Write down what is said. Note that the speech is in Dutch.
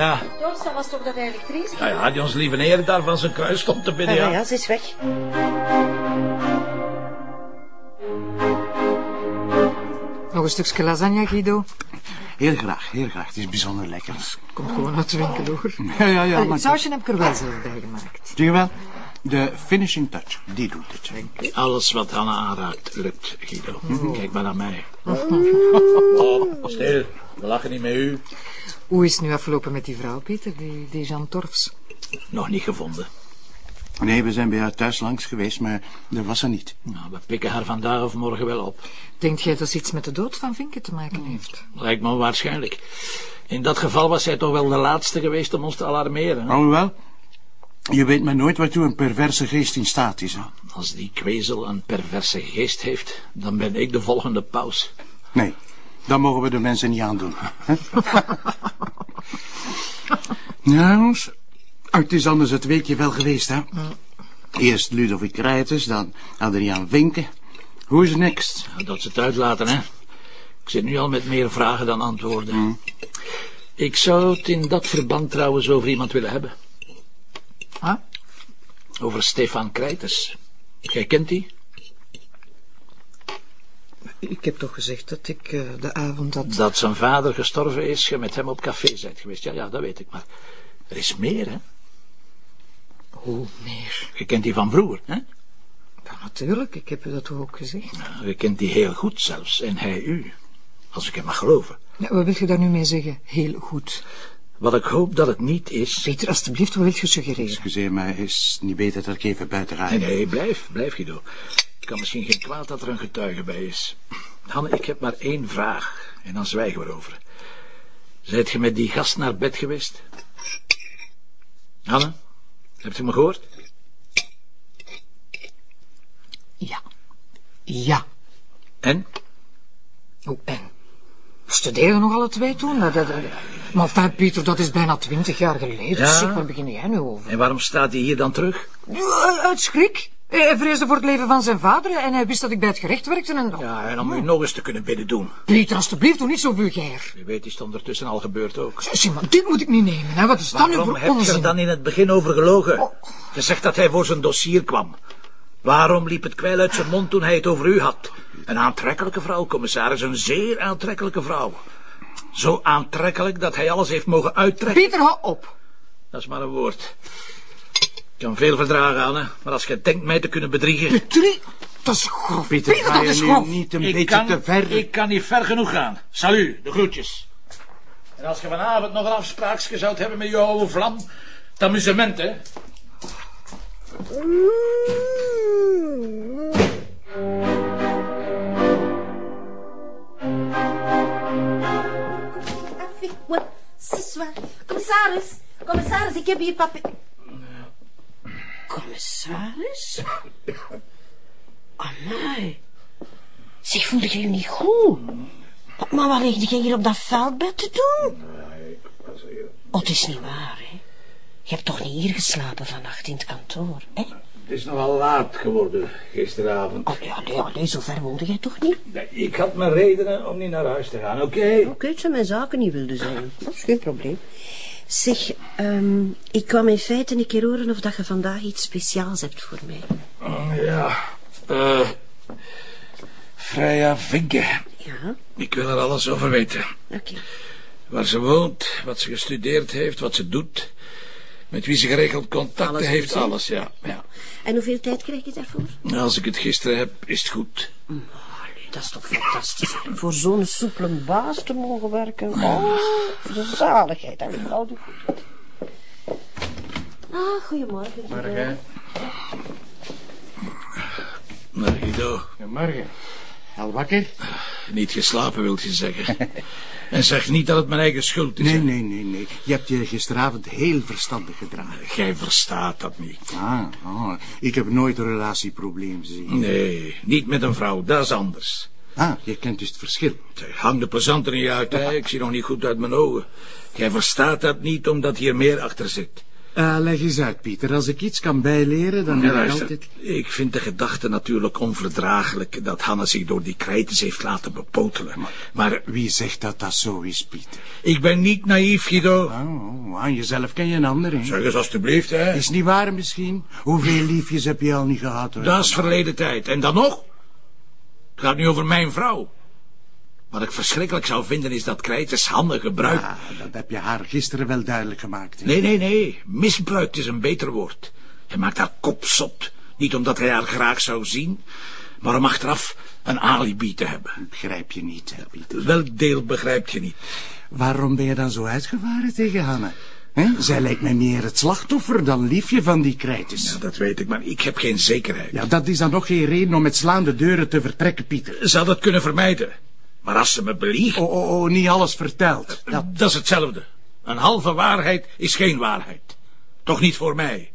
Ja, Dorst, dat was toch dat elektrisch? ja, ja, die ons lieve neer daar van zijn kruis stond te bidden, Ja, ja. ja, ze is weg. Nog een stukje lasagne, Guido. Heel graag, heel graag. Het is bijzonder lekker. Komt gewoon uit de winkel, hoor. Ja, ja, ja. Allee, Maar... sausje heb ik er wel zelf bij gemaakt. Zie je wel? De finishing touch, die doet het. Alles wat Hanna aanraakt, lukt, Guido. Kijk maar naar mij. Oh, stil. We lachen niet met u. Hoe is het nu afgelopen met die vrouw, Pieter, die, die Jean Torfs? Nog niet gevonden. Nee, we zijn bij haar thuis langs geweest, maar er was ze niet. Nou, we pikken haar vandaag of morgen wel op. Denkt jij dat ze iets met de dood van Vinken te maken heeft? Lijkt me waarschijnlijk. In dat geval was zij toch wel de laatste geweest om ons te alarmeren. hè? Alhoewel, je weet maar nooit waartoe een perverse geest in staat is. Hè? Als die kwezel een perverse geest heeft, dan ben ik de volgende paus. Nee, dat mogen we de mensen niet aandoen. jongens. Het is anders het weekje wel geweest, hè? Eerst Ludovic Krijters, dan Adriaan Vinken. Hoe is next? Ja, Dat ze het uitlaten, hè. Ik zit nu al met meer vragen dan antwoorden. Ik zou het in dat verband trouwens over iemand willen hebben. Huh? Over Stefan Krijters. Jij kent die? Ik heb toch gezegd dat ik eh, de avond dat... Dat zijn vader gestorven is, je met hem op café bent geweest. Ja, ja, dat weet ik, maar er is meer, hè. Hoe meer? Je kent die van vroeger, hè. Ja, natuurlijk, ik heb u dat toch ook gezegd. Je kent die heel goed zelfs, en hij u. Als ik hem mag geloven. Ja, wat wil je daar nu mee zeggen? Heel goed. Wat ik hoop dat het niet is... Peter, alstublieft, wat wil je suggereren? Excuseer, maar is het niet beter dat ik even buiten ga? Nee, nee, blijf, blijf Guido. Het kan misschien geen kwaad dat er een getuige bij is. Hanne, ik heb maar één vraag, en dan zwijgen we erover. Zijt je met die gast naar bed geweest? Hanne, hebt u me gehoord? Ja. Ja. En? Hoe en? We studeerden nog alle twee toen. Dat, dat, dat- Maar fijn, Pieter, dat is bijna twintig jaar geleden. Ja. Zeg, waar begin jij nu over? En waarom staat hij hier dan terug? Ja, Uit schrik. Hij vreesde voor het leven van zijn vader en hij wist dat ik bij het gerecht werkte en... Ja, en om u nog eens te kunnen bidden doen. Pieter, alstublieft, doe niet zo vulgair. Je weet, is het ondertussen al gebeurd ook. Maar dit moet ik niet nemen, hè. Wat is dat nu Waarom voor heb je onzin? er dan in het begin over gelogen? Je zegt dat hij voor zijn dossier kwam. Waarom liep het kwijl uit zijn mond toen hij het over u had? Een aantrekkelijke vrouw, commissaris, een zeer aantrekkelijke vrouw. Zo aantrekkelijk dat hij alles heeft mogen uittrekken. Pieter, hou op. Dat is maar een woord. Ik kan veel verdragen, Anne, maar als je denkt mij te kunnen bedriegen... Drie, dat is grof. Pieter, Pieter, dat is grof. niet een ik beetje kan, te ver? Ik kan niet ver genoeg gaan. Salut, de groetjes. En als je vanavond nog een afspraakje zou hebben met je oude vlam... Het amusement, hè? Avec moi, ce soir. Commissaris, commissaris, ik heb hier papier. Commissaris? Amai. Zeg, voelde je je niet goed? Maar wat lig je hier op dat veldbed te doen? Oh, het is niet waar, hè? Je hebt toch niet hier geslapen vannacht in het kantoor, hè? Het is nogal laat geworden gisteravond. Oh, ja, nee, nee, zo ver woonde jij toch niet? Nee, Ik had mijn redenen om niet naar huis te gaan, oké? Oké, het zijn mijn zaken niet wilde zijn. Dat is geen probleem. Zeg, ehm, ik kwam in feite een keer horen of dat je vandaag iets speciaals hebt voor mij. Ja, eh... Freya Vinken. Ja, Ik wil er alles over weten. oké. Waar ze woont, wat ze gestudeerd heeft, wat ze doet... Met wie ze geregeld contacten Alles heeft, alles, ja. ja. En hoeveel tijd krijg je daarvoor? Als ik het gisteren heb, is het goed. Allee, dat is toch fantastisch. Voor zo'n soepele baas te mogen werken. Oh, de zaligheid. Dat ik al goed. Ah, goedemorgen. Guido. Maar Guido, Goedemorgen. Al wakker? niet geslapen wil je zeggen. en zeg niet dat het mijn eigen schuld is. Nee, hè. nee, nee, nee. Je hebt je gisteravond heel verstandig gedragen. Gij verstaat dat niet. Ah, ah, ik heb nooit een relatieprobleem gezien. Nee, niet met een vrouw, dat is anders. Ah, je kent dus het verschil. Hang de plezanter niet uit, hè. Ik zie nog niet goed uit mijn ogen. Jij verstaat dat niet, omdat hier meer achter zit. Eh, leg eens uit, Pieter. Als ik iets kan bijleren, dan Ja, ik altijd... ik vind de gedachte natuurlijk onverdraaglijk... dat Hanna zich door die krijtens heeft laten bepotelen. Maar Wie zegt dat dat zo is, Pieter? ik ben niet naïef, Guido. Oh, Oh, aan jezelf ken je een ander, hè? Zeg eens alstublieft, hè. Is niet waar misschien? Hoeveel liefjes heb je al niet gehad, hoor? Dat is verleden tijd. En dan nog? Het gaat nu over mijn vrouw. Wat ik verschrikkelijk zou vinden is dat Krijters handen gebruikt. Ja, dat heb je haar gisteren wel duidelijk gemaakt. Nee, nee, nee. Misbruikt is een beter woord. Hij maakt haar kop zot. Niet omdat hij haar graag zou zien, maar om achteraf een alibi te hebben. Begrijp je niet, hè, Pieter? Welk deel begrijp je niet? Waarom ben je dan zo uitgevaren tegen Hanne? Hè? Zij lijkt mij meer het slachtoffer dan liefje van die krijtjes. Ja, dat weet ik, maar ik heb geen zekerheid. Ja, dat is dan nog geen reden om met slaande deuren te vertrekken, Pieter. Had het kunnen vermijden. Maar als ze me beliegt, Oh, oh, oh, niet alles verteld. Dat... dat is hetzelfde. Een halve waarheid is geen waarheid. Toch niet voor mij.